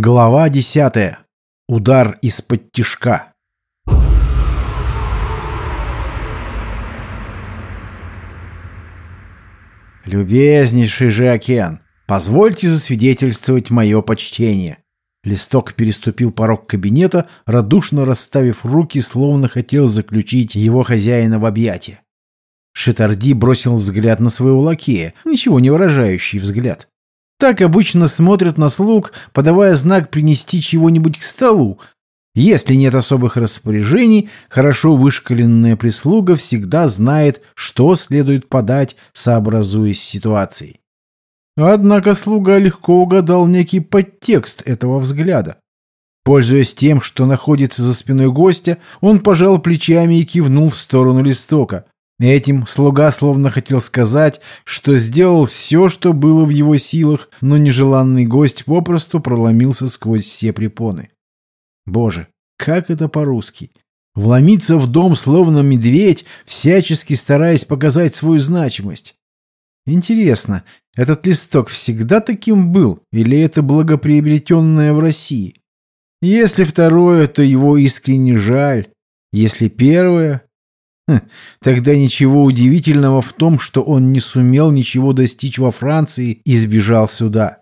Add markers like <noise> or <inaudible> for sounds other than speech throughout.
Глава десятая. Удар из-под тишка. Любезнейший же Окен, позвольте засвидетельствовать мое почтение. Листок переступил порог кабинета, радушно расставив руки, словно хотел заключить его хозяина в объятия. Шитарди бросил взгляд на своего лакея, ничего не выражающий взгляд. Так обычно смотрят на слуг, подавая знак принести чего-нибудь к столу. Если нет особых распоряжений, хорошо вышкаленная прислуга всегда знает, что следует подать, сообразуясь с ситуацией. Однако слуга легко угадал некий подтекст этого взгляда. Пользуясь тем, что находится за спиной гостя, он пожал плечами и кивнул в сторону листока. Этим слуга словно хотел сказать, что сделал все, что было в его силах, но нежеланный гость попросту проломился сквозь все препоны. Боже, как это по-русски? Вломиться в дом словно медведь, всячески стараясь показать свою значимость. Интересно, этот листок всегда таким был, или это благоприобретенное в России? Если второе, то его искренне жаль. Если первое, тогда ничего удивительного в том, что он не сумел ничего достичь во Франции и сбежал сюда.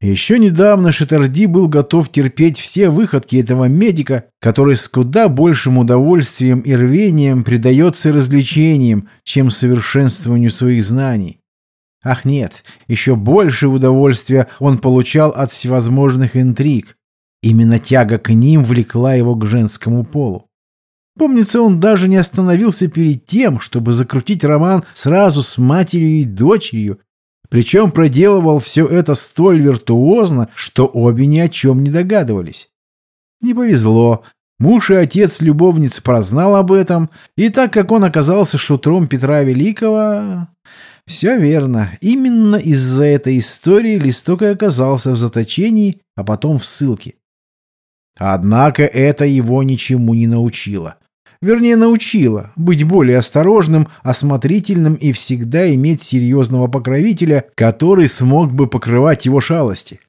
Еще недавно Шитарди был готов терпеть все выходки этого медика, который с куда большим удовольствием и рвением предается развлечениям, чем совершенствованию своих знаний. Ах нет, еще больше удовольствия он получал от всевозможных интриг. Именно тяга к ним влекла его к женскому полу. Помнится, он даже не остановился перед тем, чтобы закрутить роман сразу с матерью и дочерью, причем проделывал все это столь виртуозно, что обе ни о чем не догадывались. Не повезло. Муж и отец любовницы прознал об этом, и так как он оказался шутром Петра Великого... Все верно. Именно из-за этой истории Листок и оказался в заточении, а потом в ссылке. Однако это его ничему не научило. Вернее, научила быть более осторожным, осмотрительным и всегда иметь серьезного покровителя, который смог бы покрывать его шалости.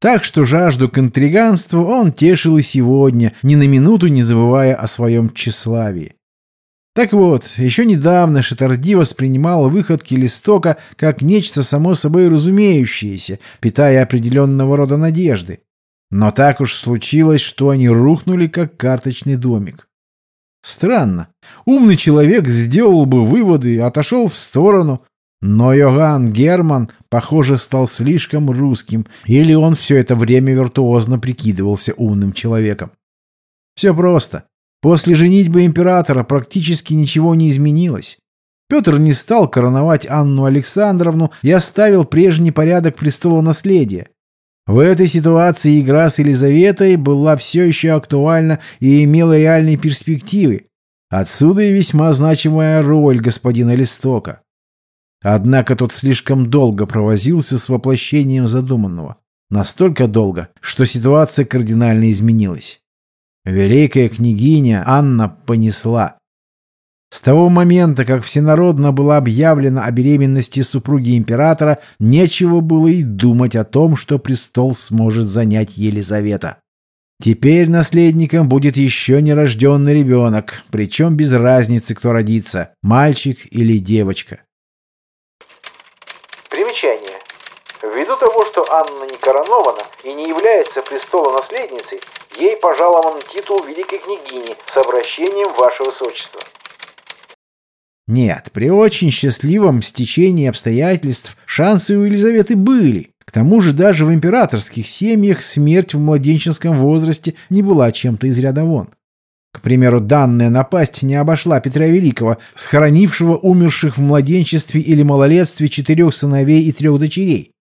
Так что жажду к интриганству он тешил и сегодня, ни на минуту не забывая о своем тщеславии. Так вот, еще недавно Шатарди воспринимал выходки Листока как нечто само собой разумеющееся, питая определенного рода надежды. Но так уж случилось, что они рухнули как карточный домик. Странно. Умный человек сделал бы выводы и отошел в сторону. Но Йоганн Герман, похоже, стал слишком русским, или он все это время виртуозно прикидывался умным человеком. Все просто. После женитьбы императора практически ничего не изменилось. Петр не стал короновать Анну Александровну и оставил прежний порядок престола наследия. В этой ситуации игра с Елизаветой была все еще актуальна и имела реальные перспективы. Отсюда и весьма значимая роль господина Листока. Однако тот слишком долго провозился с воплощением задуманного. Настолько долго, что ситуация кардинально изменилась. Великая княгиня Анна понесла. С того момента, как всенародно было объявлено о беременности супруги императора, нечего было и думать о том, что престол сможет занять Елизавета. Теперь наследником будет еще нерожденный ребенок, причем без разницы, кто родится, мальчик или девочка. Примечание. Ввиду того, что Анна не коронована и не является престолонаследницей, ей пожалован титул великой княгини с обращением Ваше Высочество. Нет, при очень счастливом стечении обстоятельств шансы у Елизаветы были. К тому же даже в императорских семьях смерть в младенческом возрасте не была чем-то из ряда вон. К примеру, данная напасть не обошла Петра Великого, схоронившего умерших в младенчестве или малолетстве четырех сыновей и трех дочерей.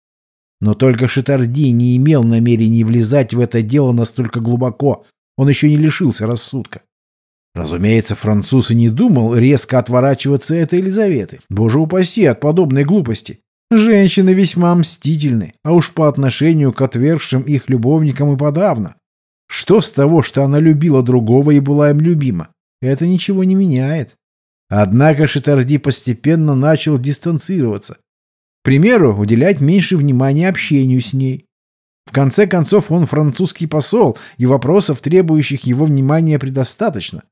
Но только Шитарди не имел намерений влезать в это дело настолько глубоко, он еще не лишился рассудка. Разумеется, француз и не думал резко отворачиваться от Елизаветы. Боже упаси от подобной глупости. Женщины весьма мстительны, а уж по отношению к отвергшим их любовникам и подавно. Что с того, что она любила другого и была им любима? Это ничего не меняет. Однако Шитарди постепенно начал дистанцироваться. К примеру, уделять меньше внимания общению с ней. В конце концов, он французский посол, и вопросов, требующих его внимания, предостаточно.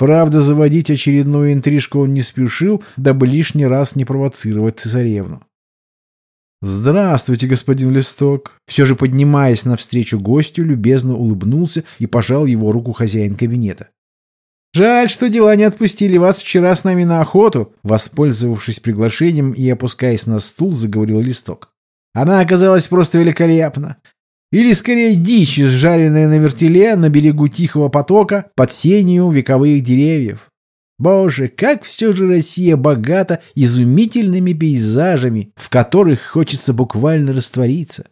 Правда, заводить очередную интрижку он не спешил, дабы лишний раз не провоцировать цесаревну. «Здравствуйте, господин Листок!» Все же, поднимаясь навстречу гостю, любезно улыбнулся и пожал его руку хозяин кабинета. «Жаль, что дела не отпустили вас вчера с нами на охоту», воспользовавшись приглашением и опускаясь на стул, заговорил Листок. «Она оказалась просто великолепна. Или, скорее, дичь, сжаренная на вертеле на берегу тихого потока под сенью вековых деревьев. Боже, как все же Россия богата изумительными пейзажами, в которых хочется буквально раствориться.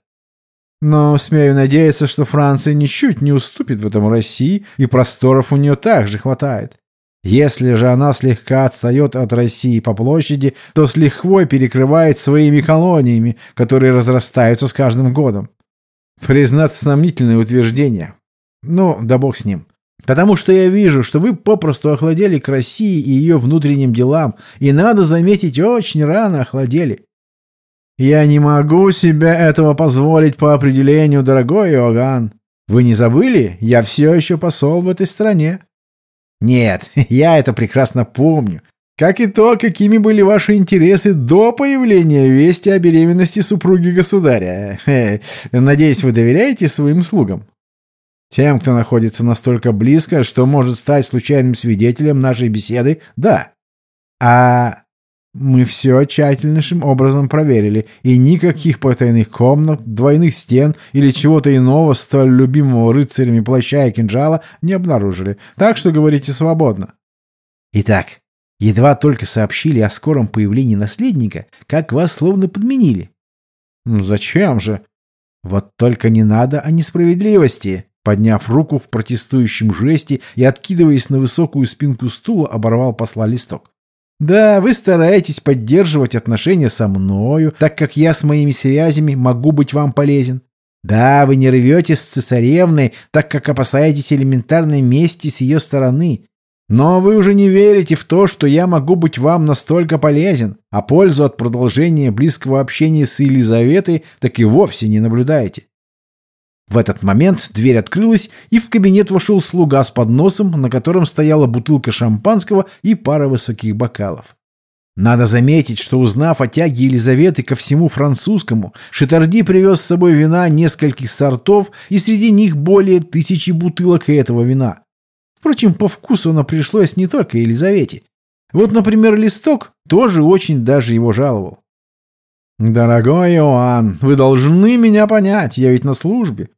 Но смею надеяться, что Франция ничуть не уступит в этом России, и просторов у нее также хватает. Если же она слегка отстает от России по площади, то с лихвой перекрывает своими колониями, которые разрастаются с каждым годом. Признаться, сомнительное утверждение. Ну, да бог с ним. Потому что я вижу, что вы попросту охладели к России и ее внутренним делам, и, надо заметить, очень рано охладели. Я не могу себе этого позволить по определению, дорогой Иоганн. Вы не забыли? Я все еще посол в этой стране. Нет, <laughs> я это прекрасно помню. Как и то, какими были ваши интересы до появления вести о беременности супруги государя. Надеюсь, вы доверяете своим слугам? Тем, кто находится настолько близко, что может стать случайным свидетелем нашей беседы, да. А мы все тщательнейшим образом проверили, и никаких потайных комнат, двойных стен или чего-то иного, столь любимого рыцарями плаща и кинжала, не обнаружили. Так что говорите свободно. Итак, едва только сообщили о скором появлении наследника, как вас словно подменили. Ну зачем же? Вот только не надо о несправедливости. Подняв руку в протестующем жесте и откидываясь на высокую спинку стула, оборвал посла листок. «Да, вы стараетесь поддерживать отношения со мною, так как я с моими связями могу быть вам полезен. Да, вы не рвете с цесаревной, так как опасаетесь элементарной мести с ее стороны. Но вы уже не верите в то, что я могу быть вам настолько полезен, а пользу от продолжения близкого общения с Елизаветой так и вовсе не наблюдаете. В этот момент дверь открылась, и в кабинет вошел слуга с подносом, на котором стояла бутылка шампанского и пара высоких бокалов. Надо заметить, что узнав о тяге Елизаветы ко всему французскому, Шитарди привез с собой вина нескольких сортов, и среди них более тысячи бутылок этого вина. Впрочем, по вкусу оно пришлось не только Елизавете. Вот, например, Листок тоже очень даже его жаловал. «Дорогой Иоанн, вы должны меня понять, я ведь на службе.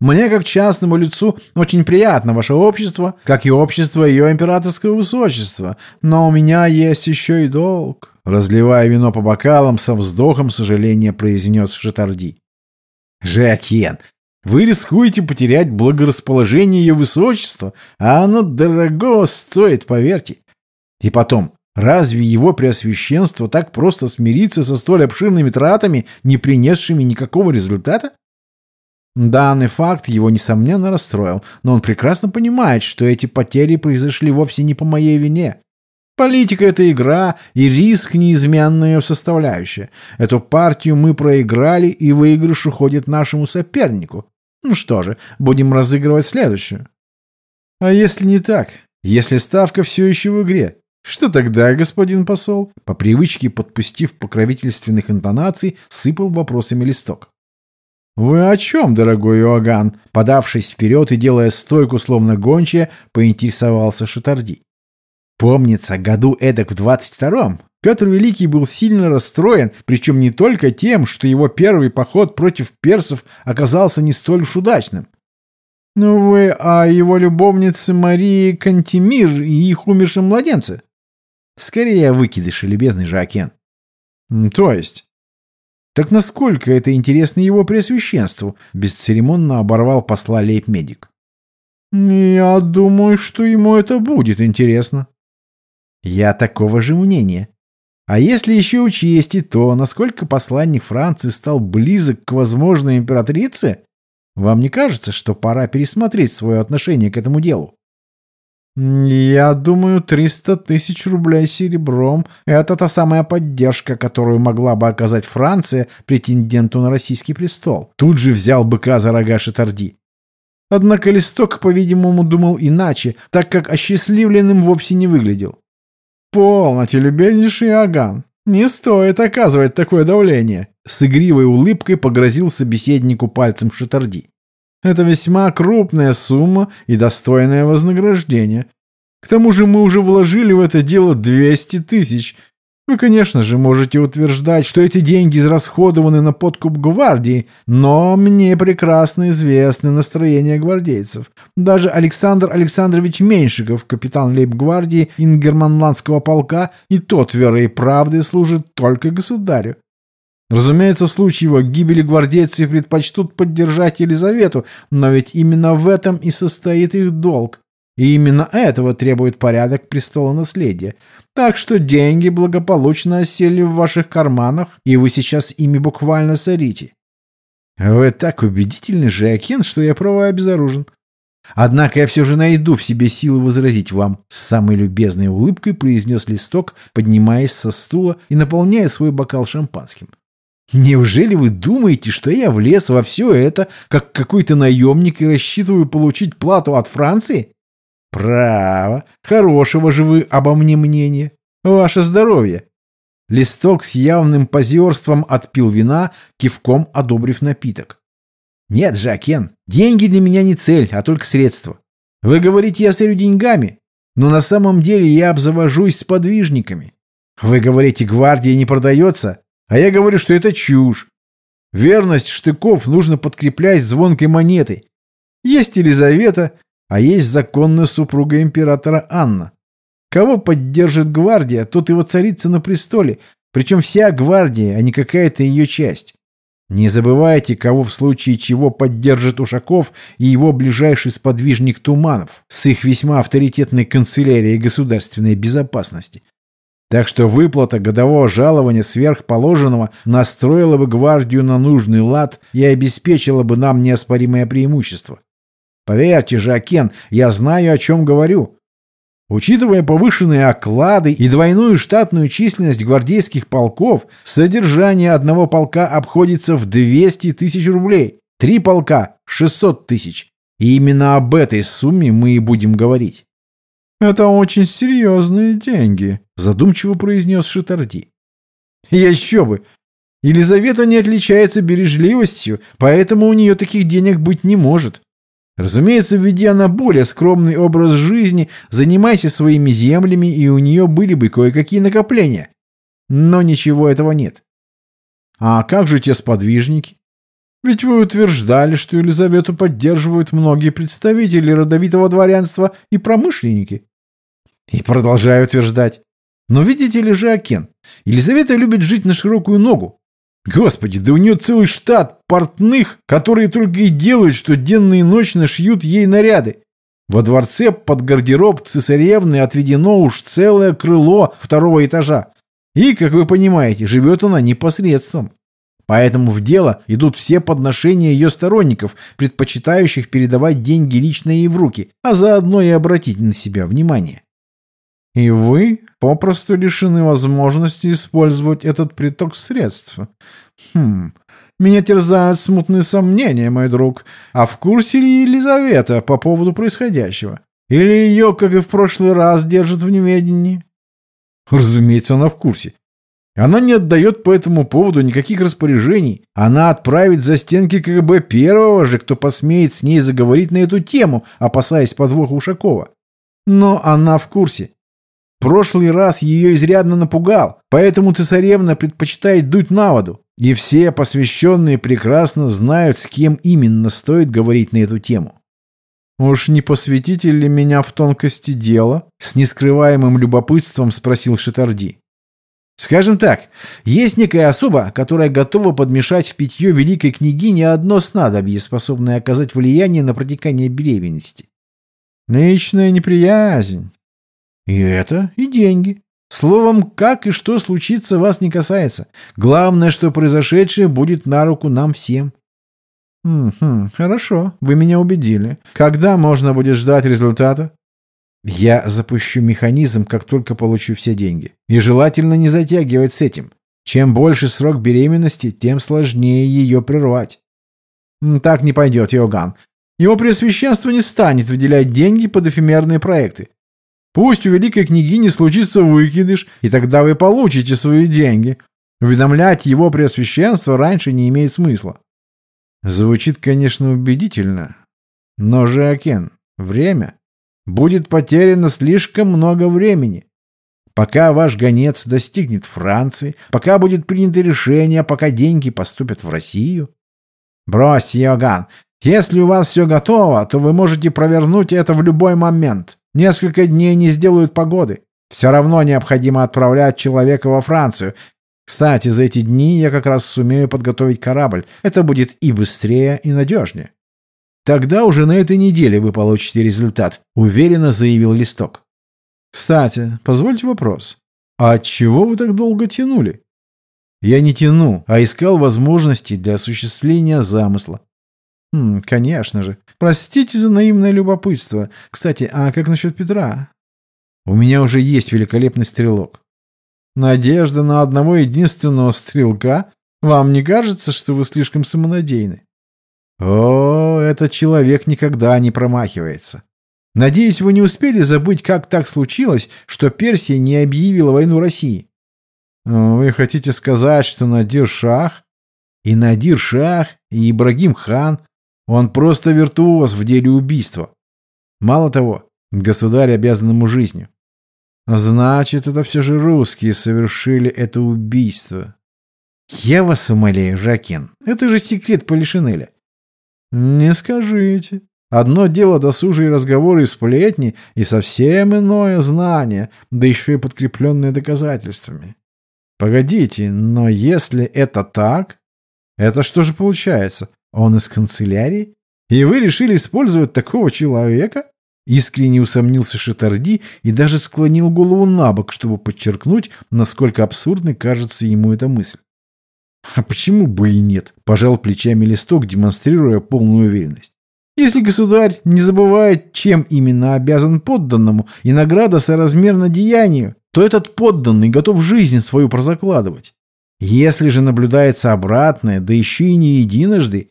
Мне, как частному лицу, очень приятно ваше общество, как и общество ее императорского высочества. Но у меня есть еще и долг». Разливая вино по бокалам, со вздохом сожаления произнес Шатарди. «Жакьен, вы рискуете потерять благорасположение ее высочества, а оно дорого стоит, поверьте. И потом, разве его преосвященство так просто смирится со столь обширными тратами, не принесшими никакого результата? Данный факт его, несомненно, расстроил, но он прекрасно понимает, что эти потери произошли вовсе не по моей вине. Политика — это игра, и риск — неизменная ее составляющая. Эту партию мы проиграли, и выигрыш уходит нашему сопернику. Ну что же, будем разыгрывать следующую. А если не так? Если ставка все еще в игре? Что тогда, господин посол? По привычке, подпустив покровительственных интонаций, сыпал вопросами листок. «Вы о чем, дорогой Иоганн?» Подавшись вперед и делая стойку, словно гончая, поинтересовался Шатарди. Помнится, году эдак в двадцать втором Петр Великий был сильно расстроен, причем не только тем, что его первый поход против персов оказался не столь уж удачным. «Ну вы о его любовнице Марии Кантемир и их умершем младенце?» «Скорее выкидыши, любезный Жакен». «То есть?» Так насколько это интересно его преосвященству? Бесцеремонно оборвал посла лейб-медик. Я думаю, что ему это будет интересно. Я такого же мнения. А если еще учесть и то, насколько посланник Франции стал близок к возможной императрице, вам не кажется, что пора пересмотреть свое отношение к этому делу? «Я думаю, 300 тысяч рублей серебром – это та самая поддержка, которую могла бы оказать Франция претенденту на российский престол». Тут же взял быка за рога Шатарди. Однако Листок, по-видимому, думал иначе, так как осчастливленным вовсе не выглядел. «Полноте, любезнейший Аган, не стоит оказывать такое давление!» С игривой улыбкой погрозил собеседнику пальцем Шатарди. Это весьма крупная сумма и достойное вознаграждение. К тому же мы уже вложили в это дело 200 тысяч. Вы, конечно же, можете утверждать, что эти деньги израсходованы на подкуп гвардии, но мне прекрасно известны настроения гвардейцев. Даже Александр Александрович Меньшиков, капитан лейб-гвардии Ингерманландского полка, и тот верой и правдой служит только государю. Разумеется, в случае его гибели гвардейцы предпочтут поддержать Елизавету, но ведь именно в этом и состоит их долг. И именно этого требует порядок престола наследия. Так что деньги благополучно осели в ваших карманах, и вы сейчас ими буквально сорите. Вы так убедительны, Жакен, что я право обезоружен. Однако я все же найду в себе силы возразить вам, с самой любезной улыбкой произнес листок, поднимаясь со стула и наполняя свой бокал шампанским. Неужели вы думаете, что я влез во все это, как какой-то наемник и рассчитываю получить плату от Франции? Право, хорошего же вы обо мне мнения. Ваше здоровье. Листок с явным позерством отпил вина, кивком одобрив напиток. Нет, Жакен, деньги для меня не цель, а только средство. Вы говорите, я сорю деньгами, но на самом деле я обзавожусь с подвижниками. Вы говорите, гвардия не продается, а я говорю, что это чушь. Верность штыков нужно подкреплять звонкой монетой. Есть Елизавета, а есть законная супруга императора Анна. Кого поддержит гвардия, тот его царица на престоле, причем вся гвардия, а не какая-то ее часть. Не забывайте, кого в случае чего поддержит Ушаков и его ближайший сподвижник Туманов с их весьма авторитетной канцелярией государственной безопасности. Так что выплата годового жалования сверхположенного настроила бы гвардию на нужный лад и обеспечила бы нам неоспоримое преимущество. Поверьте же, Акен, я знаю, о чем говорю. Учитывая повышенные оклады и двойную штатную численность гвардейских полков, содержание одного полка обходится в 200 тысяч рублей, три полка – 600 тысяч. И именно об этой сумме мы и будем говорить. «Это очень серьезные деньги», — задумчиво произнес Шитарди. «Еще бы! Елизавета не отличается бережливостью, поэтому у нее таких денег быть не может. Разумеется, ведя на более скромный образ жизни, занимайся своими землями, и у нее были бы кое-какие накопления. Но ничего этого нет. А как же те сподвижники? Ведь вы утверждали, что Елизавету поддерживают многие представители родовитого дворянства и промышленники. И продолжаю утверждать. Но видите ли же, Акен, Елизавета любит жить на широкую ногу. Господи, да у нее целый штат портных, которые только и делают, что денно и ночно шьют ей наряды. Во дворце под гардероб цесаревны отведено уж целое крыло второго этажа. И, как вы понимаете, живет она непосредством. Поэтому в дело идут все подношения ее сторонников, предпочитающих передавать деньги лично ей в руки, а заодно и обратить на себя внимание. И вы попросту лишены возможности использовать этот приток средств. Хм, меня терзают смутные сомнения, мой друг. А в курсе ли Елизавета по поводу происходящего? Или ее, как и в прошлый раз, держат в неведении? Разумеется, она в курсе. Она не отдает по этому поводу никаких распоряжений. Она отправит за стенки КГБ первого же, кто посмеет с ней заговорить на эту тему, опасаясь подвоха Ушакова. Но она в курсе. Прошлый раз ее изрядно напугал, поэтому цесаревна предпочитает дуть на воду. И все посвященные прекрасно знают, с кем именно стоит говорить на эту тему. «Уж не посвятите ли меня в тонкости дела?» С нескрываемым любопытством спросил Шатарди. «Скажем так, есть некая особа, которая готова подмешать в питье великой княгине одно снадобье, способное оказать влияние на протекание беременности. Личная неприязнь, и это, и деньги. Словом, как и что случится, вас не касается. Главное, что произошедшее будет на руку нам всем. Хм, хорошо, вы меня убедили. Когда можно будет ждать результата? Я запущу механизм, как только получу все деньги. И желательно не затягивать с этим. Чем больше срок беременности, тем сложнее ее прервать. Так не пойдет, Иоганн. Его Преосвященство не станет выделять деньги под эфемерные проекты. Пусть у великой княгини случится выкидыш, и тогда вы получите свои деньги. Уведомлять его Преосвященство раньше не имеет смысла. Звучит, конечно, убедительно. Но, Жакен, время. Будет потеряно слишком много времени. Пока ваш гонец достигнет Франции, пока будет принято решение, пока деньги поступят в Россию. Бросьте, Иоганн, если у вас все готово, то вы можете провернуть это в любой момент. Несколько дней не сделают погоды. Все равно необходимо отправлять человека во Францию. Кстати, за эти дни я как раз сумею подготовить корабль. Это будет и быстрее, и надежнее. Тогда уже на этой неделе вы получите результат, уверенно заявил Листок. Кстати, позвольте вопрос. А чего вы так долго тянули? Я не тяну, а искал возможности для осуществления замысла. Хм, конечно же. Простите за наивное любопытство. Кстати, а как насчет Петра? У меня уже есть великолепный стрелок. Надежда на одного единственного стрелка? Вам не кажется, что вы слишком самонадеяны? О, этот человек никогда не промахивается. Надеюсь, вы не успели забыть, как так случилось, что Персия не объявила войну России. Вы хотите сказать, что Надир Шах и Надир Шах и Ибрагим Хан он просто виртуоз в деле убийства. Мало того, государь обязан ему жизнью. Значит, это все же русские совершили это убийство. Я вас умоляю, Жакен, это же секрет Полишинеля. Не скажите. Одно дело досужие разговоры и сплетни, и совсем иное знание, да еще и подкрепленное доказательствами. Погодите, но если это так, это что же получается? Он из канцелярии? И вы решили использовать такого человека? Искренне усомнился Шатарди и даже склонил голову на бок, чтобы подчеркнуть, насколько абсурдной кажется ему эта мысль. А почему бы и нет? Пожал плечами листок, демонстрируя полную уверенность. Если государь не забывает, чем именно обязан подданному, и награда соразмерна деянию, то этот подданный готов жизнь свою прозакладывать. Если же наблюдается обратное, да еще и не единожды,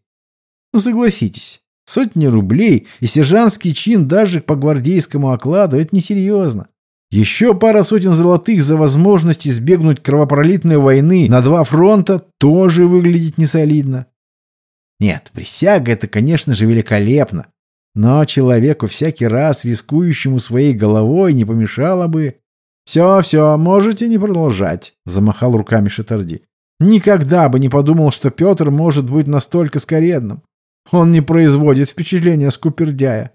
ну, согласитесь, сотни рублей и сержантский чин даже по гвардейскому окладу – это несерьезно. Еще пара сотен золотых за возможность избегнуть кровопролитной войны на два фронта тоже выглядит несолидно. Нет, присяга – это, конечно же, великолепно. Но человеку всякий раз, рискующему своей головой, не помешало бы... «Все, все, можете не продолжать», – замахал руками Шатарди. «Никогда бы не подумал, что Петр может быть настолько скоредным. Он не производит впечатления скупердяя.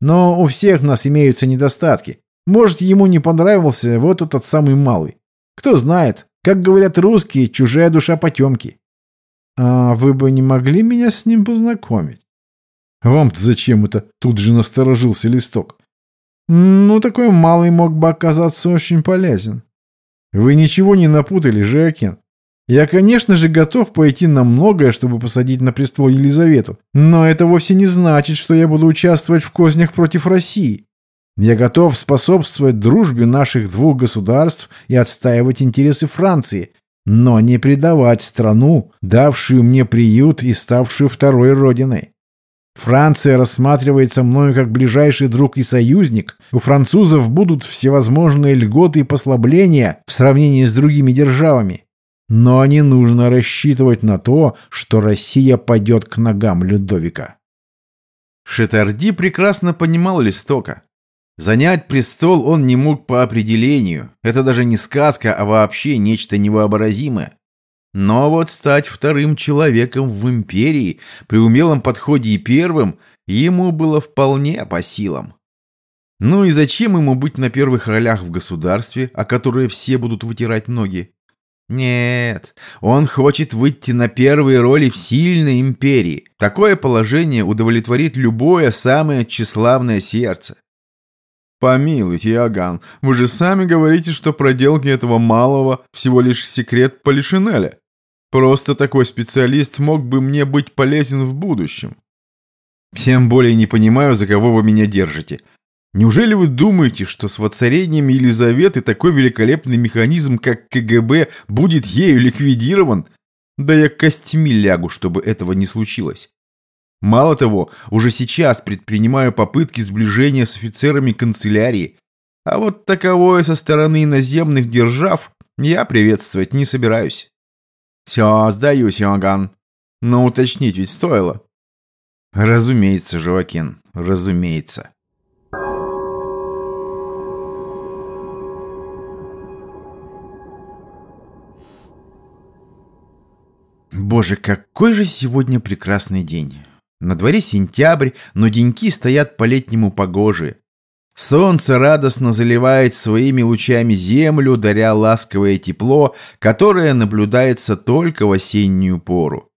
Но у всех нас имеются недостатки. Может, ему не понравился вот этот самый малый. Кто знает, как говорят русские, чужая душа потемки. А вы бы не могли меня с ним познакомить? Вам-то зачем это? Тут же насторожился листок. Ну, такой малый мог бы оказаться очень полезен. Вы ничего не напутали, Жакин. Я, конечно же, готов пойти на многое, чтобы посадить на престол Елизавету, но это вовсе не значит, что я буду участвовать в кознях против России. Я готов способствовать дружбе наших двух государств и отстаивать интересы Франции, но не предавать страну, давшую мне приют и ставшую второй родиной. Франция рассматривается мною как ближайший друг и союзник. У французов будут всевозможные льготы и послабления в сравнении с другими державами. Но не нужно рассчитывать на то, что Россия пойдет к ногам Людовика. Шетарди прекрасно понимал Листока. Занять престол он не мог по определению. Это даже не сказка, а вообще нечто невообразимое. Но вот стать вторым человеком в империи, при умелом подходе и первым, ему было вполне по силам. Ну и зачем ему быть на первых ролях в государстве, о которые все будут вытирать ноги? Нет, он хочет выйти на первые роли в сильной империи. Такое положение удовлетворит любое самое тщеславное сердце. Помилуйте, Иоганн, вы же сами говорите, что проделки этого малого всего лишь секрет Полишинеля. Просто такой специалист мог бы мне быть полезен в будущем. Тем более не понимаю, за кого вы меня держите. Неужели вы думаете, что с воцарением Елизаветы такой великолепный механизм, как КГБ, будет ею ликвидирован? Да я костями лягу, чтобы этого не случилось. Мало того, уже сейчас предпринимаю попытки сближения с офицерами канцелярии, а вот таковое со стороны иноземных держав я приветствовать не собираюсь. Все, сдаюсь, Иоганн. Но уточнить ведь стоило. Разумеется, Живакен, разумеется. Боже, какой же сегодня прекрасный день. На дворе сентябрь, но деньки стоят по-летнему погожие. Солнце радостно заливает своими лучами землю, даря ласковое тепло, которое наблюдается только в осеннюю пору.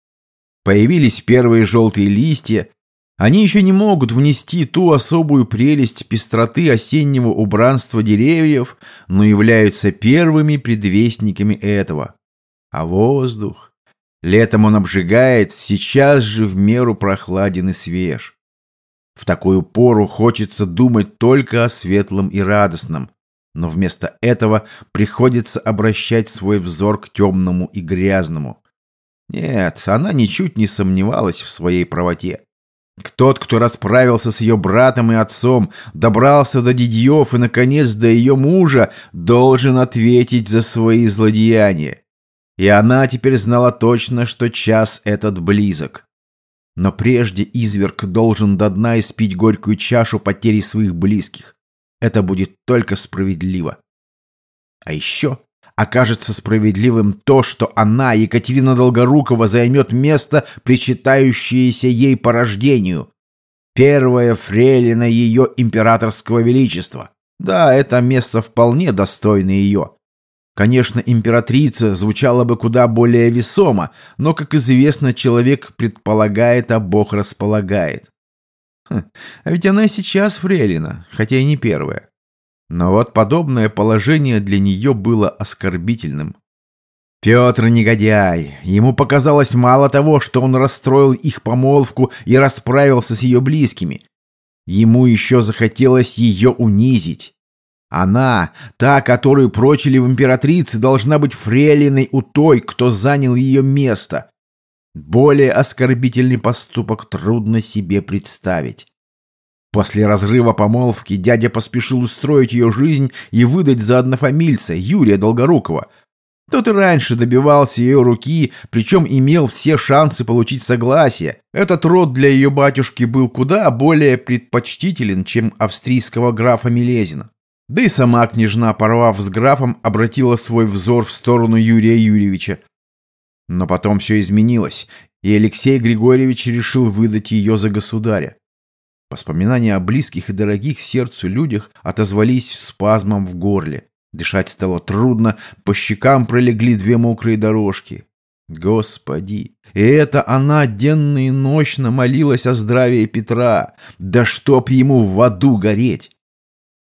Появились первые желтые листья. Они еще не могут внести ту особую прелесть пестроты осеннего убранства деревьев, но являются первыми предвестниками этого. А воздух... Летом он обжигает, сейчас же в меру прохладен и свеж. В такую пору хочется думать только о светлом и радостном, но вместо этого приходится обращать свой взор к темному и грязному. Нет, она ничуть не сомневалась в своей правоте. Тот, кто расправился с ее братом и отцом, добрался до Дидьев и, наконец, до ее мужа, должен ответить за свои злодеяния. И она теперь знала точно, что час этот близок. Но прежде изверг должен до дна испить горькую чашу потери своих близких. Это будет только справедливо. А еще окажется справедливым то, что она, Екатерина Долгорукова, займет место, причитающееся ей по рождению. Первая фрейлина ее императорского величества. Да, это место вполне достойно ее. Конечно, императрица звучала бы куда более весомо, но, как известно, человек предполагает, а Бог располагает. Хм, а ведь она сейчас фрейлина, хотя и не первая. Но вот подобное положение для нее было оскорбительным. Петр негодяй. Ему показалось мало того, что он расстроил их помолвку и расправился с ее близкими. Ему еще захотелось ее унизить. Она, та, которую прочили в императрице, должна быть фрейлиной у той, кто занял ее место. Более оскорбительный поступок трудно себе представить. После разрыва помолвки дядя поспешил устроить ее жизнь и выдать за однофамильца Юрия Долгорукова. Тот и раньше добивался ее руки, причем имел все шансы получить согласие. Этот род для ее батюшки был куда более предпочтителен, чем австрийского графа Милезина. Да и сама княжна, порвав с графом, обратила свой взор в сторону Юрия Юрьевича. Но потом все изменилось, и Алексей Григорьевич решил выдать ее за государя. Воспоминания о близких и дорогих сердцу людях отозвались спазмом в горле. Дышать стало трудно, по щекам пролегли две мокрые дорожки. Господи! И это она денно и ночно молилась о здравии Петра. Да чтоб ему в аду гореть!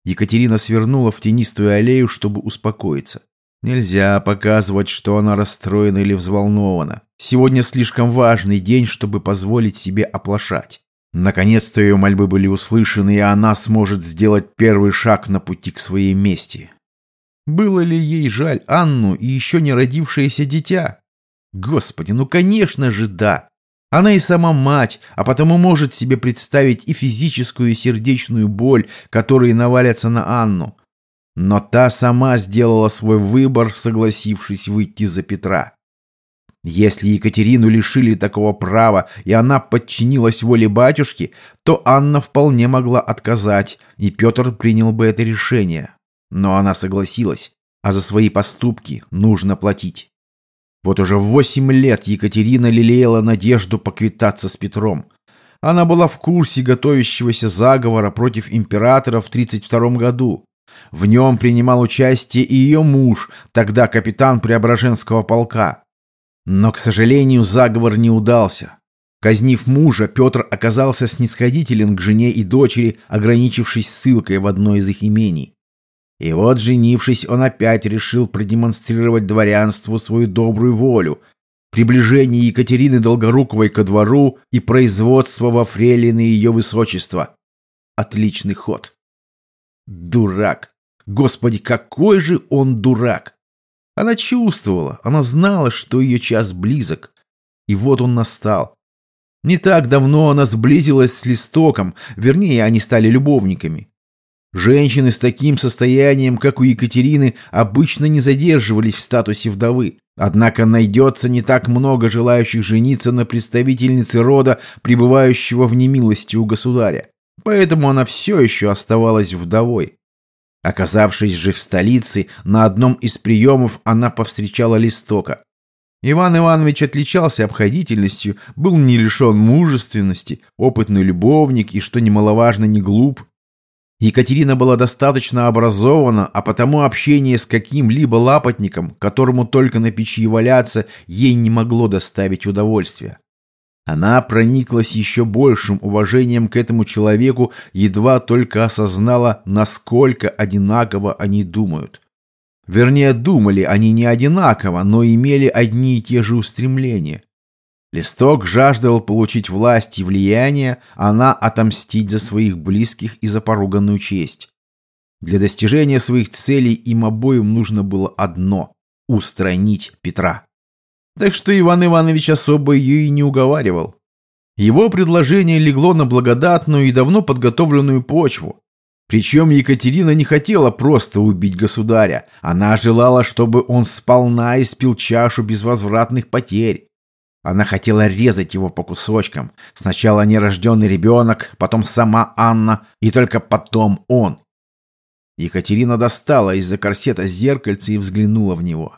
Екатерина свернула в тенистую аллею, чтобы успокоиться. Нельзя показывать, что она расстроена или взволнована. Сегодня слишком важный день, чтобы позволить себе оплошать. Наконец-то ее мольбы были услышаны, и она сможет сделать первый шаг на пути к своей мести. Было ли ей жаль Анну и еще не родившееся дитя? Господи, ну конечно же да! Она и сама мать, а потому может себе представить и физическую, и сердечную боль, которые навалятся на Анну. Но та сама сделала свой выбор, согласившись выйти за Петра. Если Екатерину лишили такого права, и она подчинилась воле батюшки, то Анна вполне могла отказать, и Петр принял бы это решение. Но она согласилась, а за свои поступки нужно платить. Вот уже восемь лет Екатерина лелеяла надежду поквитаться с Петром. Она была в курсе готовящегося заговора против императора в 32 году. В нем принимал участие и ее муж, тогда капитан Преображенского полка. Но, к сожалению, заговор не удался. Казнив мужа, Петр оказался снисходителен к жене и дочери, ограничившись ссылкой в одно из их имений. И вот, женившись, он опять решил продемонстрировать дворянству свою добрую волю, приближение Екатерины Долгоруковой ко двору и производство во фрейлины ее высочества. Отличный ход. Дурак! Господи, какой же он дурак! Она чувствовала, она знала, что ее час близок. И вот он настал. Не так давно она сблизилась с Листоком, вернее, они стали любовниками. Женщины с таким состоянием, как у Екатерины, обычно не задерживались в статусе вдовы. Однако найдется не так много желающих жениться на представительнице рода, пребывающего в немилости у государя. Поэтому она все еще оставалась вдовой. Оказавшись же в столице, на одном из приемов она повстречала Листока. Иван Иванович отличался обходительностью, был не лишен мужественности, опытный любовник и, что немаловажно, не глуп. Екатерина была достаточно образована, а потому общение с каким-либо лапотником, которому только на печи валяться, ей не могло доставить удовольствия. Она прониклась еще большим уважением к этому человеку, едва только осознала, насколько одинаково они думают. Вернее, думали они не одинаково, но имели одни и те же устремления. Листок жаждал получить власть и влияние, она отомстить за своих близких и за поруганную честь. Для достижения своих целей им обоим нужно было одно – устранить Петра. Так что Иван Иванович особо ее и не уговаривал. Его предложение легло на благодатную и давно подготовленную почву. Причем Екатерина не хотела просто убить государя. Она желала, чтобы он сполна испил чашу безвозвратных потерь. Она хотела резать его по кусочкам. Сначала нерожденный ребенок, потом сама Анна и только потом он. Екатерина достала из-за корсета зеркальце и взглянула в него.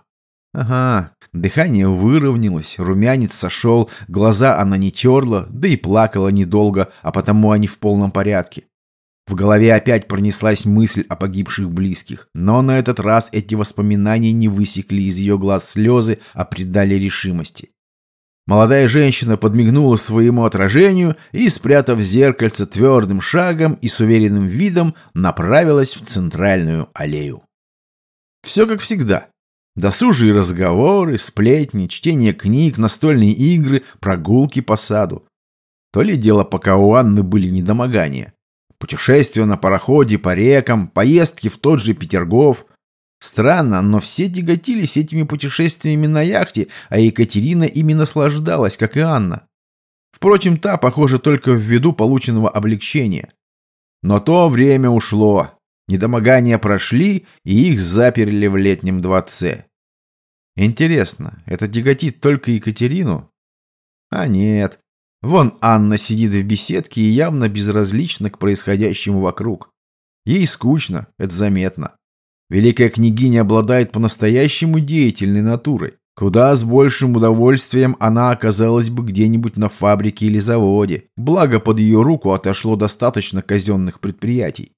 Ага, дыхание выровнялось, румянец сошел, глаза она не терла, да и плакала недолго, а потому они в полном порядке. В голове опять пронеслась мысль о погибших близких, но на этот раз эти воспоминания не высекли из ее глаз слезы, а придали решимости. Молодая женщина подмигнула своему отражению и, спрятав зеркальце твердым шагом и с уверенным видом, направилась в центральную аллею. Все как всегда. Досужие разговоры, сплетни, чтение книг, настольные игры, прогулки по саду. То ли дело, пока у Анны были недомогания. Путешествия на пароходе по рекам, поездки в тот же Петергоф. Странно, но все тяготились этими путешествиями на яхте, а Екатерина ими наслаждалась, как и Анна. Впрочем, та, похоже, только ввиду полученного облегчения. Но то время ушло. Недомогания прошли, и их заперли в летнем дворце. Интересно, это тяготит только Екатерину? А нет, Вон Анна сидит в беседке и явно безразлична к происходящему вокруг. Ей скучно, это заметно. Великая княгиня обладает по-настоящему деятельной натурой. Куда с большим удовольствием она оказалась бы где-нибудь на фабрике или заводе. Благо под ее руку отошло достаточно казенных предприятий.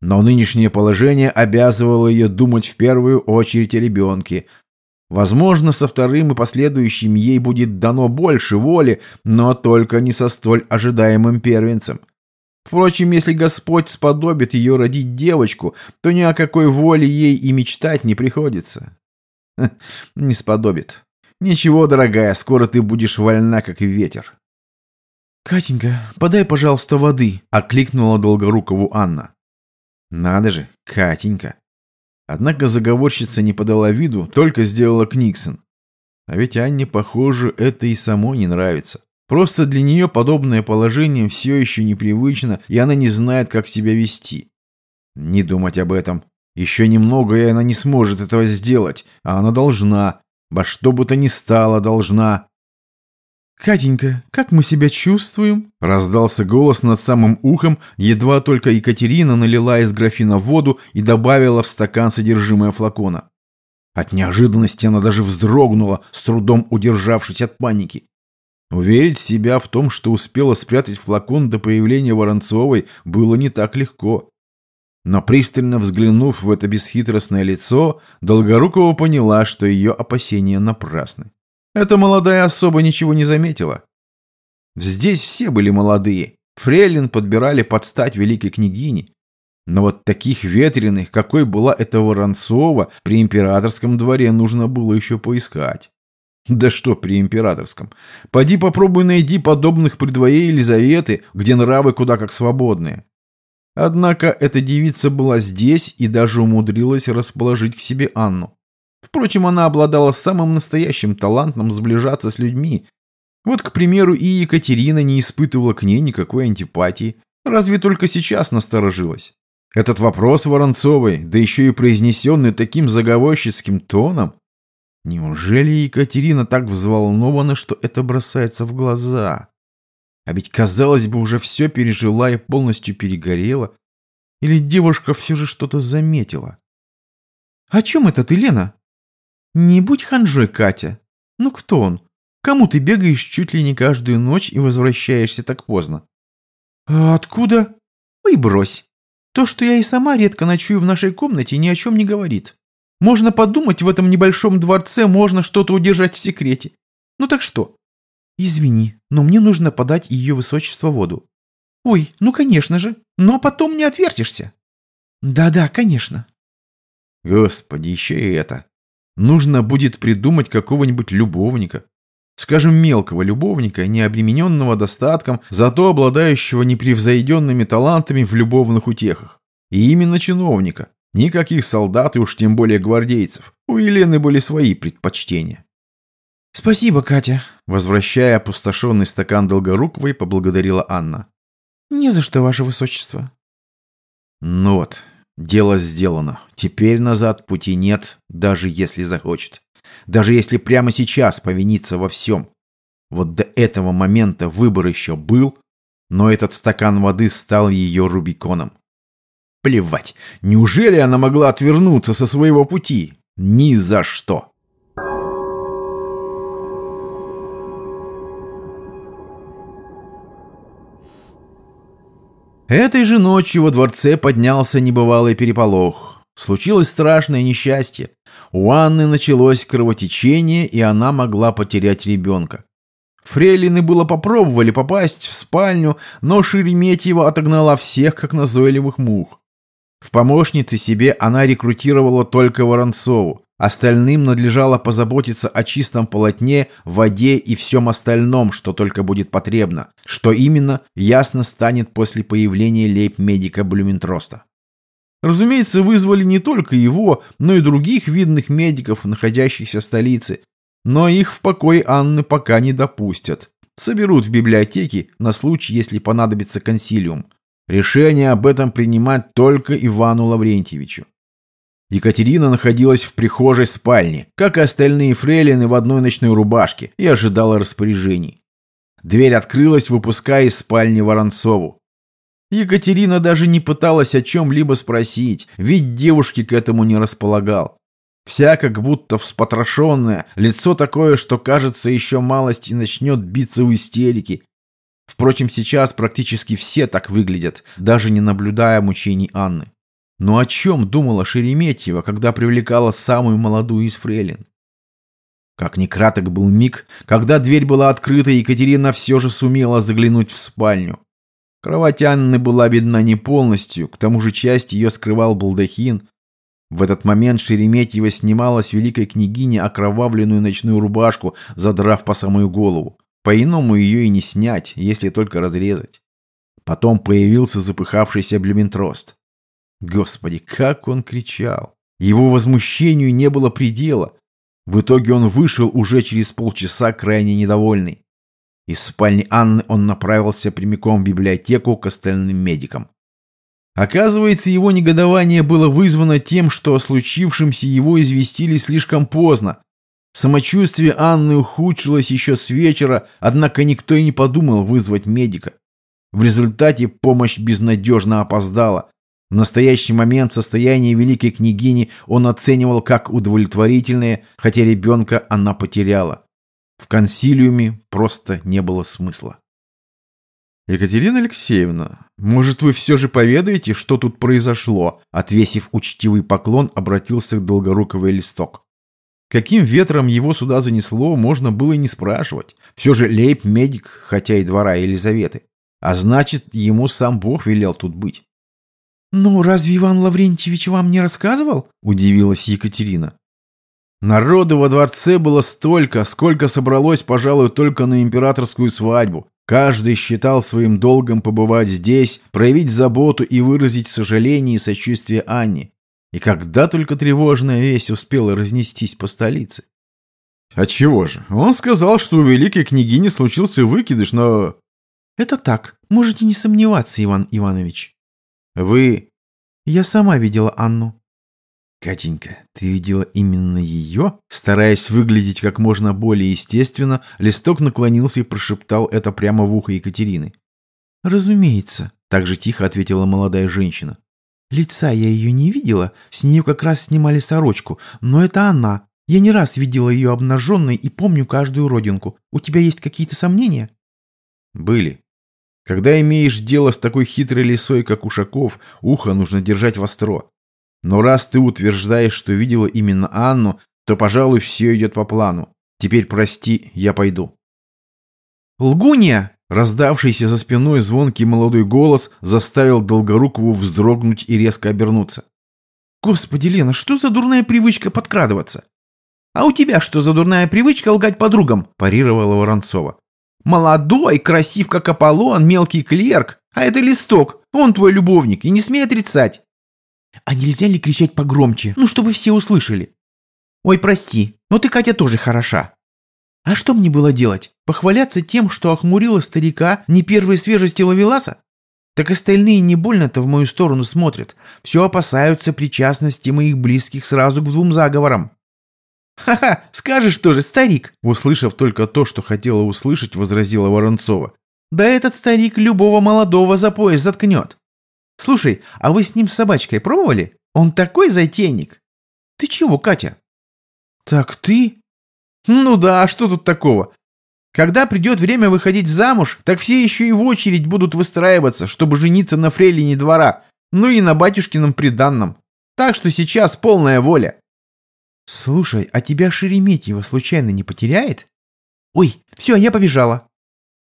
Но нынешнее положение обязывало ее думать в первую очередь о ребенке, Возможно, со вторым и последующим ей будет дано больше воли, но только не со столь ожидаемым первенцем. Впрочем, если Господь сподобит ее родить девочку, то ни о какой воле ей и мечтать не приходится. Не сподобит. Ничего, дорогая, скоро ты будешь вольна, как ветер. «Катенька, подай, пожалуйста, воды», — окликнула Долгорукову Анна. «Надо же, Катенька, Однако заговорщица не подала виду, только сделала Книксон. А ведь Анне, похоже, это и само не нравится. Просто для нее подобное положение все еще непривычно, и она не знает, как себя вести. Не думать об этом. Еще немного, и она не сможет этого сделать, а она должна. Во что бы то ни стало, должна. «Катенька, как мы себя чувствуем?» Раздался голос над самым ухом, едва только Екатерина налила из графина воду и добавила в стакан содержимое флакона. От неожиданности она даже вздрогнула, с трудом удержавшись от паники. Уверить себя в том, что успела спрятать флакон до появления Воронцовой, было не так легко. Но пристально взглянув в это бесхитростное лицо, Долгорукова поняла, что ее опасения напрасны. Эта молодая особа ничего не заметила. Здесь все были молодые. Фрейлин подбирали под стать великой княгине. Но вот таких ветреных, какой была эта Воронцова, при императорском дворе нужно было еще поискать. Да что при императорском? Поди попробуй найди подобных при дворе Елизаветы, где нравы куда как свободные. Однако эта девица была здесь и даже умудрилась расположить к себе Анну. Впрочем, она обладала самым настоящим талантом сближаться с людьми. Вот, к примеру, и Екатерина не испытывала к ней никакой антипатии, разве только сейчас насторожилась. Этот вопрос Воронцовой, да еще и произнесенный таким заговорщицким тоном. Неужели Екатерина так взволнована, что это бросается в глаза? А ведь, казалось бы, уже все пережила и полностью перегорела. Или девушка все же что-то заметила? «О чем это ты, Лена?» «Не будь ханжой, Катя. Ну кто он? Кому ты бегаешь чуть ли не каждую ночь и возвращаешься так поздно?» «А откуда?» «Ой, брось. То, что я и сама редко ночую в нашей комнате, ни о чем не говорит. Можно подумать, в этом небольшом дворце можно что-то удержать в секрете. Ну так что, «Извини, но мне нужно подать ее высочество воду». «Ой, ну конечно же, но потом не отвертишься». «Да-да, конечно». Господи, еще и это. Нужно будет придумать какого-нибудь любовника. Скажем, мелкого любовника, не обремененного достатком, зато обладающего непревзойденными талантами в любовных утехах. И именно чиновника. Никаких солдат и уж тем более гвардейцев. У Елены были свои предпочтения. «Спасибо, Катя», — возвращая опустошенный стакан Долгоруковой, поблагодарила Анна. «Не за что, ваше высочество». «Ну вот, дело сделано. Теперь назад пути нет, даже если захочет. Даже если прямо сейчас повиниться во всем. Вот до этого момента выбор еще был, но этот стакан воды стал ее Рубиконом. Плевать, неужели она могла отвернуться со своего пути? Ни за что!» Этой же ночью во дворце поднялся небывалый переполох. Случилось страшное несчастье. У Анны началось кровотечение, и она могла потерять ребенка. Фрейлины было попробовали попасть в спальню, но Шереметьева отогнала всех, как назойливых мух. В помощнице себе она рекрутировала только Воронцову. Остальным надлежало позаботиться о чистом полотне, воде и всем остальном, что только будет потребно. Что именно, ясно станет после появления лейб-медика Блюментроста. Разумеется, вызвали не только его, но и других видных медиков, находящихся в столице. Но их в покой Анны пока не допустят. Соберут в библиотеке на случай, если понадобится консилиум. Решение об этом принимать только Ивану Лаврентьевичу. Екатерина находилась в прихожей спальни, как и остальные фрейлины в одной ночной рубашке, и ожидала распоряжений. Дверь открылась, выпуская из спальни Воронцову. Екатерина даже не пыталась о чем-либо спросить, ведь девушки к этому не располагал. Вся как будто вспотрошенная, лицо такое, что кажется еще малость и начнет биться в истерике. Впрочем, сейчас практически все так выглядят, даже не наблюдая мучений Анны. Но о чем думала Шереметьева, когда привлекала самую молодую из фрейлин? Как ни краток был миг, когда дверь была открыта, Екатерина все же сумела заглянуть в спальню. Кровать Анны была видна не полностью, к тому же часть ее скрывал балдахин. В этот момент Шереметьева снимала с великой княгини окровавленную ночную рубашку, задрав по самую голову. По-иному ее и не снять, если только разрезать. Потом появился запыхавшийся Блюментрост. Господи, как он кричал! Его возмущению не было предела. В итоге он вышел уже через полчаса крайне недовольный. Из спальни Анны он направился прямиком в библиотеку к остальным медикам. Оказывается, его негодование было вызвано тем, что о случившемся его известили слишком поздно. Самочувствие Анны ухудшилось еще с вечера, однако никто и не подумал вызвать медика. В результате помощь безнадежно опоздала. В настоящий момент состояние великой княгини он оценивал как удовлетворительное, хотя ребенка она потеряла. В консилиуме просто не было смысла. «Екатерина Алексеевна, может, вы все же поведаете, что тут произошло?» Отвесив учтивый поклон, обратился к Долгоруковой листок. Каким ветром его сюда занесло, можно было и не спрашивать. Все же лейб-медик, хотя и двора Елизаветы. А значит, ему сам Бог велел тут быть. «Ну, разве Иван Лаврентьевич вам не рассказывал?» – удивилась Екатерина. Народу во дворце было столько, сколько собралось, пожалуй, только на императорскую свадьбу. Каждый считал своим долгом побывать здесь, проявить заботу и выразить сожаление и сочувствие Анне. И когда только тревожная весть успела разнестись по столице. А чего же? Он сказал, что у великой княгини случился выкидыш, но... Это так. Можете не сомневаться, Иван Иванович. Вы... Я сама видела Анну. Катенька, ты видела именно ее? Стараясь выглядеть как можно более естественно, Листок наклонился и прошептал это прямо в ухо Екатерины. «Разумеется», — так же тихо ответила молодая женщина. «Лица я ее не видела, с нее как раз снимали сорочку, но это она. Я не раз видела ее обнаженной и помню каждую родинку. У тебя есть какие-то сомнения?» «Были. Когда имеешь дело с такой хитрой лисой, как Ушаков, ухо нужно держать востро. Но раз ты утверждаешь, что видела именно Анну, то, пожалуй, все идет по плану. Теперь прости, я пойду». «Лгунья!» Раздавшийся за спиной звонкий молодой голос заставил Долгорукову вздрогнуть и резко обернуться. «Господи, Лена, что за дурная привычка подкрадываться?» «А у тебя что за дурная привычка лгать подругам?» – парировала Воронцова. «Молодой, красив как Аполлон, мелкий клерк, а это листок, он твой любовник, и не смей отрицать». А нельзя ли кричать погромче, ну, чтобы все услышали? Ой, прости, но ты, Катя, тоже хороша. А что мне было делать? Похваляться тем, что охмурила старика не первой свежести ловеласа? Так остальные не больно-то в мою сторону смотрят. Все опасаются причастности моих близких сразу к двум заговорам. «Ха-ха, скажешь тоже, старик!» Услышав только то, что хотела услышать, возразила Воронцова. «Да этот старик любого молодого за пояс заткнет. Слушай, а вы с ним с собачкой пробовали? Он такой затейник. Ты чего, Катя? Так ты? Ну да, что тут такого? Когда придет время выходить замуж, так все еще и в очередь будут выстраиваться, чтобы жениться на фрейлине двора, ну и на батюшкином приданном. Так что сейчас полная воля. Слушай, а тебя Шереметьева случайно не потеряет? Ой, все, я побежала.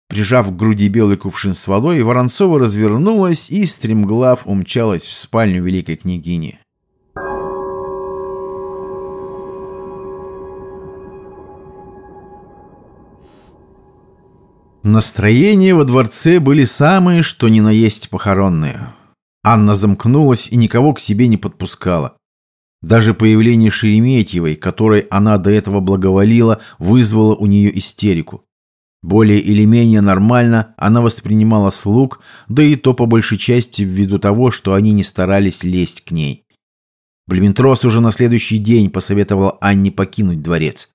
Прижав к груди белый кувшин с водой, Воронцова развернулась и, стремглав, умчалась в спальню великой княгини. Настроения во дворце были самые, что ни на есть похоронные. Анна замкнулась и никого к себе не подпускала. Даже появление Шереметьевой, которой она до этого благоволила, вызвало у нее истерику. Более или менее нормально она воспринимала слуг, да и то по большей части ввиду того, что они не старались лезть к ней. Блементрос уже на следующий день посоветовал Анне покинуть дворец.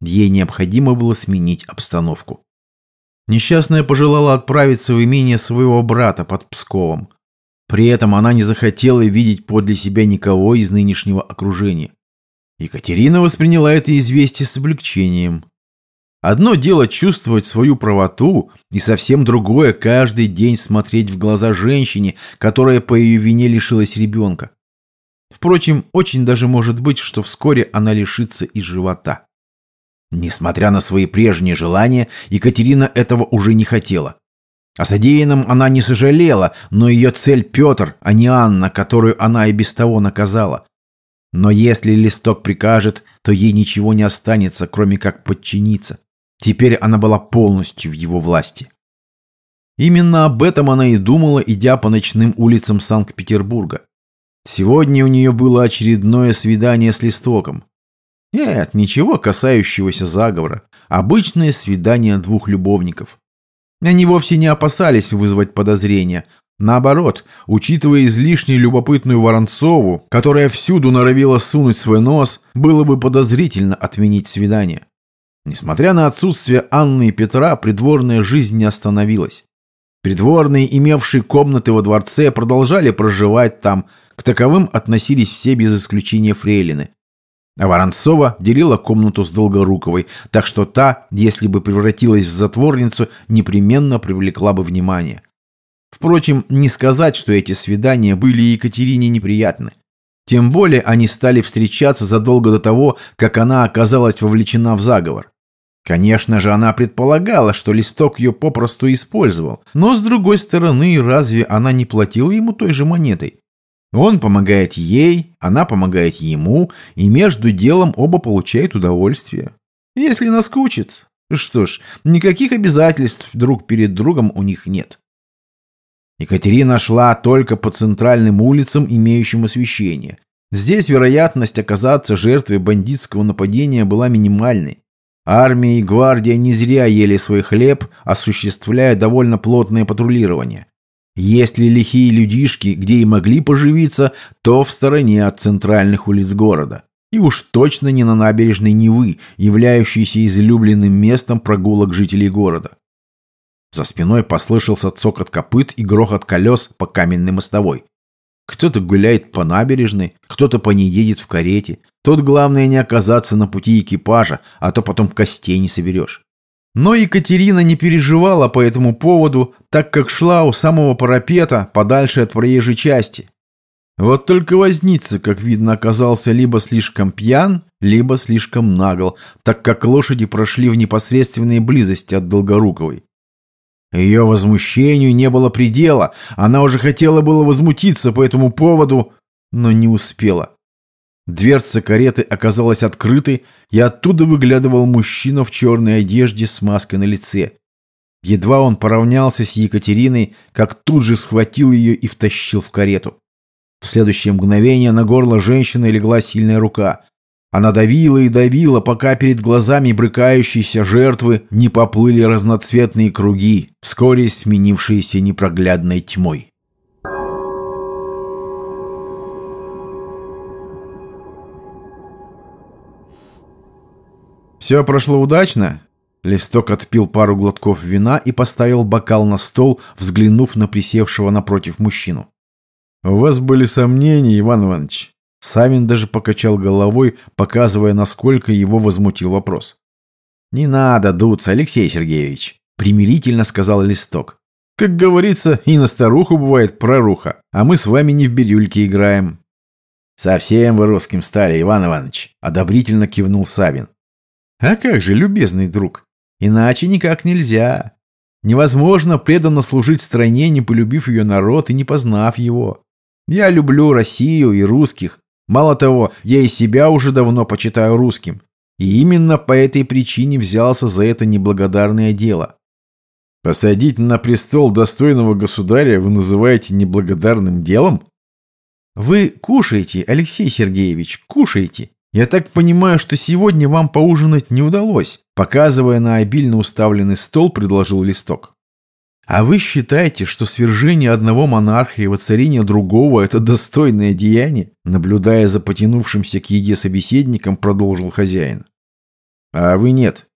Ей необходимо было сменить обстановку. Несчастная пожелала отправиться в имение своего брата под Псковом. При этом она не захотела видеть подле себя никого из нынешнего окружения. Екатерина восприняла это известие с облегчением. Одно дело чувствовать свою правоту, и совсем другое каждый день смотреть в глаза женщине, которая по ее вине лишилась ребенка. Впрочем, очень даже может быть, что вскоре она лишится и живота. Несмотря на свои прежние желания, Екатерина этого уже не хотела. О содеянном она не сожалела, но ее цель Петр, а не Анна, которую она и без того наказала. Но если листок прикажет, то ей ничего не останется, кроме как подчиниться. Теперь она была полностью в его власти. Именно об этом она и думала, идя по ночным улицам Санкт-Петербурга. Сегодня у нее было очередное свидание с Листоком. Нет, ничего касающегося заговора. Обычное свидание двух любовников. Они вовсе не опасались вызвать подозрения. Наоборот, учитывая излишне любопытную Воронцову, которая всюду норовила сунуть свой нос, было бы подозрительно отменить свидание. Несмотря на отсутствие Анны и Петра, придворная жизнь не остановилась. Придворные, имевшие комнаты во дворце, продолжали проживать там, к таковым относились все без исключения фрейлины. А Воронцова делила комнату с Долгоруковой, так что та, если бы превратилась в затворницу, непременно привлекла бы внимание. Впрочем, не сказать, что эти свидания были Екатерине неприятны. Тем более они стали встречаться задолго до того, как она оказалась вовлечена в заговор. Конечно же, она предполагала, что листок ее попросту использовал. Но, с другой стороны, разве она не платила ему той же монетой? Он помогает ей, она помогает ему, и между делом оба получают удовольствие. Если наскучит, что ж, никаких обязательств друг перед другом у них нет. Екатерина шла только по центральным улицам, имеющим освещение. Здесь вероятность оказаться жертвой бандитского нападения была минимальной. Армия и гвардия не зря ели свой хлеб, осуществляя довольно плотное патрулирование. Если лихие людишки, где и могли поживиться, то в стороне от центральных улиц города. И уж точно не на набережной Невы, являющейся излюбленным местом прогулок жителей города. За спиной послышался цокот копыт и грохот колес по каменной мостовой. Кто-то гуляет по набережной, кто-то по ней едет в карете. Тут главное не оказаться на пути экипажа, а то потом костей не соберешь. Но Екатерина не переживала по этому поводу, так как шла у самого парапета, подальше от проезжей части. Вот только возница, как видно, оказался либо слишком пьян, либо слишком нагл, так как лошади прошли в непосредственной близости от Долгоруковой. Ее возмущению не было предела, она уже хотела было возмутиться по этому поводу, но не успела. Дверца кареты оказалась открытой, и оттуда выглядывал мужчина в черной одежде с маской на лице. Едва он поравнялся с Екатериной, как тут же схватил ее и втащил в карету. В следующее мгновение на горло женщины легла сильная рука. Она давила и давила, пока перед глазами брыкающейся жертвы не поплыли разноцветные круги, вскоре сменившиеся непроглядной тьмой. Все прошло удачно. Листок отпил пару глотков вина и поставил бокал на стол, взглянув на присевшего напротив мужчину. «У вас были сомнения, Иван Иванович?» Савин даже покачал головой, показывая, насколько его возмутил вопрос. «Не надо дуться, Алексей Сергеевич», — примирительно сказал Листок. «Как говорится, и на старуху бывает проруха, а мы с вами не в бирюльке играем». «Совсем вы русским стали, Иван Иванович», — одобрительно кивнул Савин. «А как же, любезный друг, иначе никак нельзя. Невозможно преданно служить стране, не полюбив ее народ и не познав его. Я люблю Россию и русских, Мало того, я и себя уже давно почитаю русским. И именно по этой причине взялся за это неблагодарное дело. Посадить на престол достойного государя вы называете неблагодарным делом? Вы кушаете, Алексей Сергеевич, кушаете. Я так понимаю, что сегодня вам поужинать не удалось. Показывая на обильно уставленный стол, предложил листок. А вы считаете, что свержение одного монарха и воцарение другого – это достойное деяние? Наблюдая за потянувшимся к еде собеседником, продолжил хозяин. А вы нет.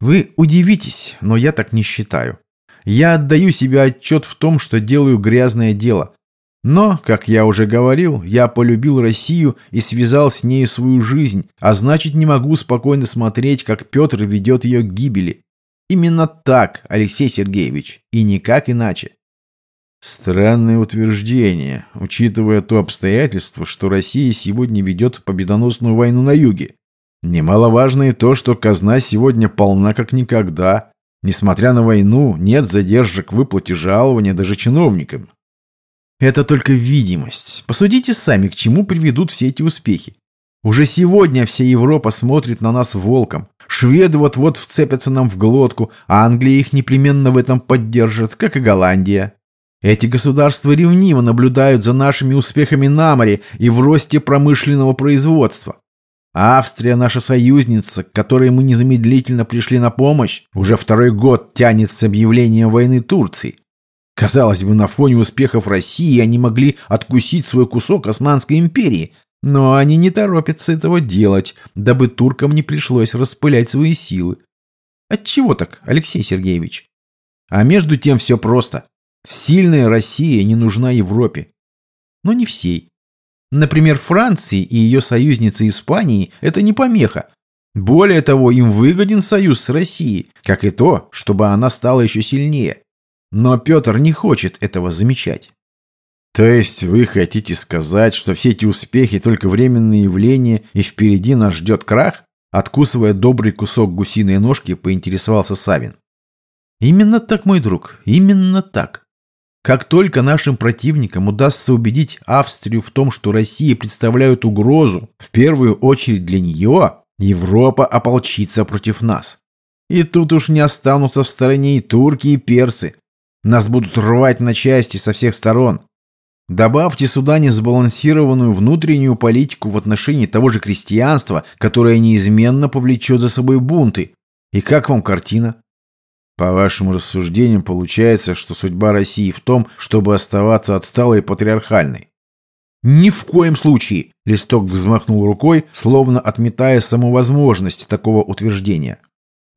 Вы удивитесь, но я так не считаю. Я отдаю себе отчет в том, что делаю грязное дело. Но, как я уже говорил, я полюбил Россию и связал с ней свою жизнь, а значит не могу спокойно смотреть, как Петр ведет ее к гибели. Именно так, Алексей Сергеевич, и никак иначе. Странное утверждение, учитывая то обстоятельство, что Россия сегодня ведет победоносную войну на юге. Немаловажно и то, что казна сегодня полна как никогда. Несмотря на войну, нет задержек в выплате жалования даже чиновникам. Это только видимость. Посудите сами, к чему приведут все эти успехи. Уже сегодня вся Европа смотрит на нас волком. Шведы вот-вот вцепятся нам в глотку, а Англия их непременно в этом поддержит, как и Голландия. Эти государства ревниво наблюдают за нашими успехами на море и в росте промышленного производства. Австрия, наша союзница, к которой мы незамедлительно пришли на помощь, уже второй год тянет с объявлением войны Турции. Казалось бы, на фоне успехов России они могли откусить свой кусок Османской империи, но они не торопятся этого делать, дабы туркам не пришлось распылять свои силы. Отчего так, Алексей Сергеевич? А между тем все просто. Сильная Россия не нужна Европе. Но не всей. Например, Франции и ее союзнице Испании – это не помеха. Более того, им выгоден союз с Россией, как и то, чтобы она стала еще сильнее. Но Петр не хочет этого замечать. То есть вы хотите сказать, что все эти успехи только временные явления и впереди нас ждет крах? Откусывая добрый кусок гусиной ножки, поинтересовался Савин. Именно так, мой друг, именно так. Как только нашим противникам удастся убедить Австрию в том, что Россия представляет угрозу, в первую очередь для нее, Европа ополчится против нас. И тут уж не останутся в стороне и турки, и персы. Нас будут рвать на части со всех сторон. Добавьте сюда несбалансированную внутреннюю политику в отношении того же крестьянства, которое неизменно повлечет за собой бунты. И как вам картина? По вашим рассуждениям, получается, что судьба России в том, чтобы оставаться отсталой и патриархальной. Ни в коем случае! Листок взмахнул рукой, словно отметая саму возможность такого утверждения.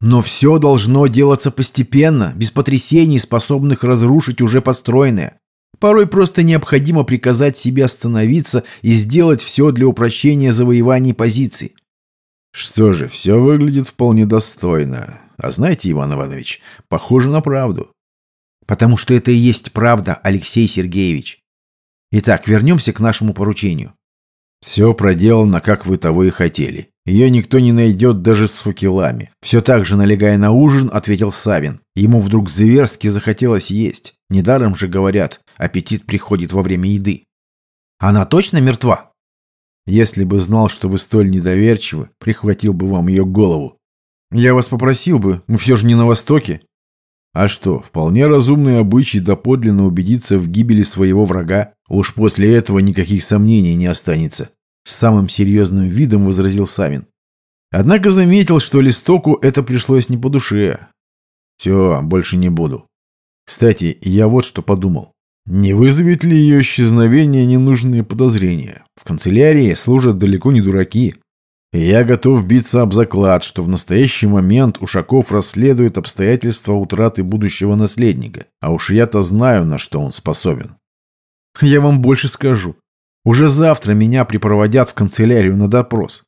Но все должно делаться постепенно, без потрясений, способных разрушить уже построенное. Порой просто необходимо приказать себе остановиться и сделать все для упрощения завоеваний позиций. Что же, все выглядит вполне достойно. А знаете, Иван Иванович, похоже на правду. Потому что это и есть правда, Алексей Сергеевич. Итак, вернемся к нашему поручению. Все проделано, как вы того и хотели. Ее никто не найдет даже с факелами. Все так же, налегая на ужин, ответил Савин. Ему вдруг зверски захотелось есть. Недаром же говорят, аппетит приходит во время еды. Она точно мертва? Если бы знал, что вы столь недоверчивы, прихватил бы вам ее голову. Я вас попросил бы, мы все же не на Востоке. А что, вполне разумный обычай доподлинно убедиться в гибели своего врага. Уж после этого никаких сомнений не останется. С самым серьезным видом возразил Савин. Однако заметил, что Листоку это пришлось не по душе. Все, больше не буду. Кстати, я вот что подумал. Не вызовет ли ее исчезновение ненужные подозрения? В канцелярии служат далеко не дураки. Я готов биться об заклад, что в настоящий момент Ушаков расследует обстоятельства утраты будущего наследника. А уж я-то знаю, на что он способен. Я вам больше скажу. Уже завтра меня припроводят в канцелярию на допрос.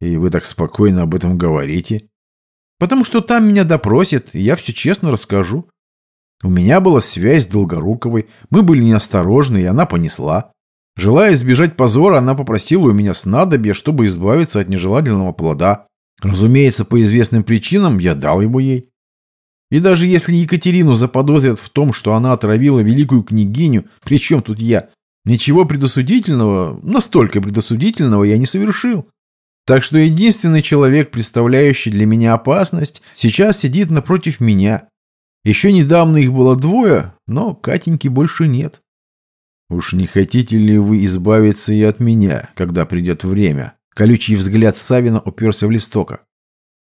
И вы так спокойно об этом говорите? Потому что там меня допросят, и я все честно расскажу. У меня была связь с Долгоруковой, мы были неосторожны, и она понесла. Желая избежать позора, она попросила у меня снадобья, чтобы избавиться от нежелательного плода. Разумеется, по известным причинам я дал его ей. И даже если Екатерину заподозрят в том, что она отравила великую княгиню, при чем тут я, ничего предосудительного, настолько предосудительного я не совершил. Так что единственный человек, представляющий для меня опасность, сейчас сидит напротив меня. Еще недавно их было двое, но Катеньки больше нет. «Уж не хотите ли вы избавиться и от меня, когда придет время?» Колючий взгляд Савина уперся в листока.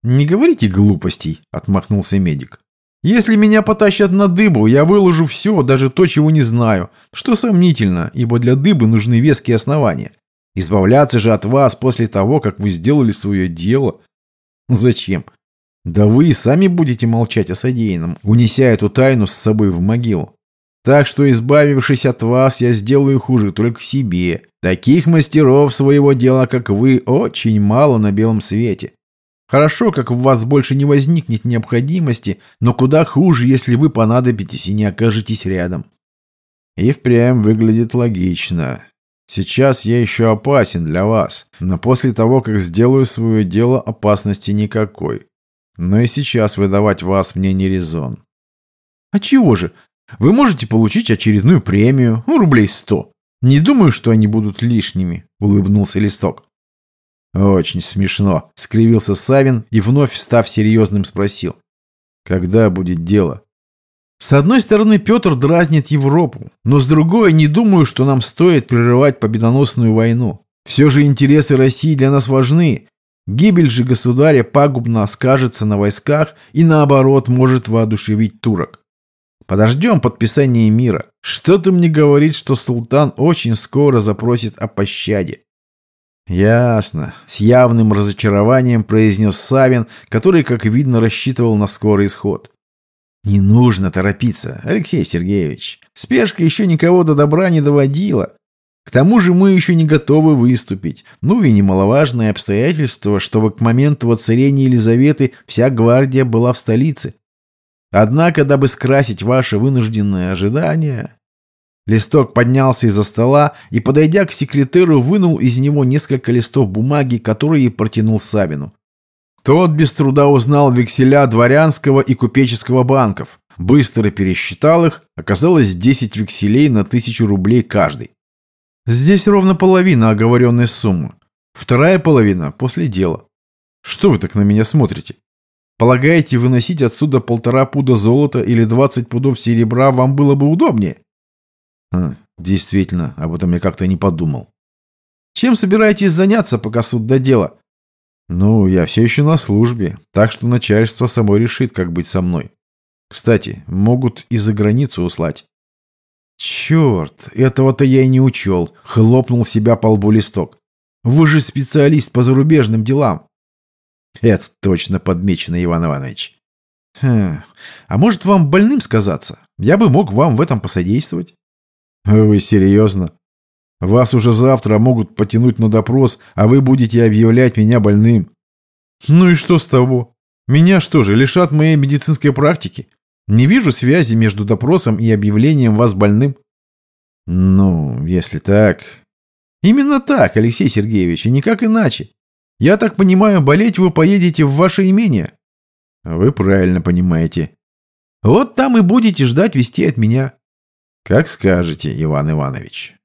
«Не говорите глупостей», — отмахнулся медик. «Если меня потащат на дыбу, я выложу все, даже то, чего не знаю, что сомнительно, ибо для дыбы нужны веские основания. Избавляться же от вас после того, как вы сделали свое дело. Зачем? Да вы и сами будете молчать о содеянном, унеся эту тайну с собой в могилу. Так что, избавившись от вас, я сделаю хуже только себе. Таких мастеров своего дела, как вы, очень мало на белом свете. Хорошо, как в вас больше не возникнет необходимости, но куда хуже, если вы понадобитесь и не окажетесь рядом. И впрямь выглядит логично. Сейчас я еще опасен для вас, но после того, как сделаю свое дело, опасности никакой. Но и сейчас выдавать вас мне не резон. А чего же? Вы можете получить очередную премию, ну, рублей сто. Не думаю, что они будут лишними, улыбнулся Листок. Очень смешно, скривился Савин и вновь, став серьезным, спросил. Когда будет дело? С одной стороны, Петр дразнит Европу, но с другой, не думаю, что нам стоит прерывать победоносную войну. Все же интересы России для нас важны. Гибель же государя пагубно скажется на войсках и, наоборот, может воодушевить турок. Подождем подписания мира. Что-то мне говорит, что султан очень скоро запросит о пощаде. Ясно. С явным разочарованием произнес Савин, который, как видно, рассчитывал на скорый исход. Не нужно торопиться, Алексей Сергеевич. Спешка еще никого до добра не доводила. К тому же мы еще не готовы выступить. Ну и немаловажное обстоятельство, чтобы к моменту воцарения Елизаветы вся гвардия была в столице. Однако, дабы скрасить ваше вынужденное ожидание...» Листок поднялся из-за стола и, подойдя к секретеру, вынул из него несколько листов бумаги, которые протянул Сабину. Тот без труда узнал векселя дворянского и купеческого банков. быстро пересчитал их, оказалось 10 векселей на тысячу рублей каждый. Здесь ровно половина оговоренной суммы. Вторая половина после дела. Что вы так на меня смотрите? Полагаете, выносить отсюда полтора пуда золота или 20 пудов серебра вам было бы удобнее? А, действительно, об этом я как-то не подумал. Чем собираетесь заняться, пока суд до дела? Ну, я все еще на службе, так что начальство само решит, как быть со мной. Кстати, могут и за границу услать. Черт, этого-то я и не учел, хлопнул себя по лбу листок. Вы же специалист по зарубежным делам. Это точно подмечено, Иван Иванович. Хм. А может, вам больным сказаться? Я бы мог вам в этом посодействовать. Вы серьезно? Вас уже завтра могут потянуть на допрос, а вы будете объявлять меня больным. Ну и что с того? Меня что же, лишат моей медицинской практики? Не вижу связи между допросом и объявлением вас больным. Ну, если так... Именно так, Алексей Сергеевич, и никак иначе. Я так понимаю, болеть вы поедете в ваше имение? Вы правильно понимаете. Вот там и будете ждать вести от меня. Как скажете, Иван Иванович.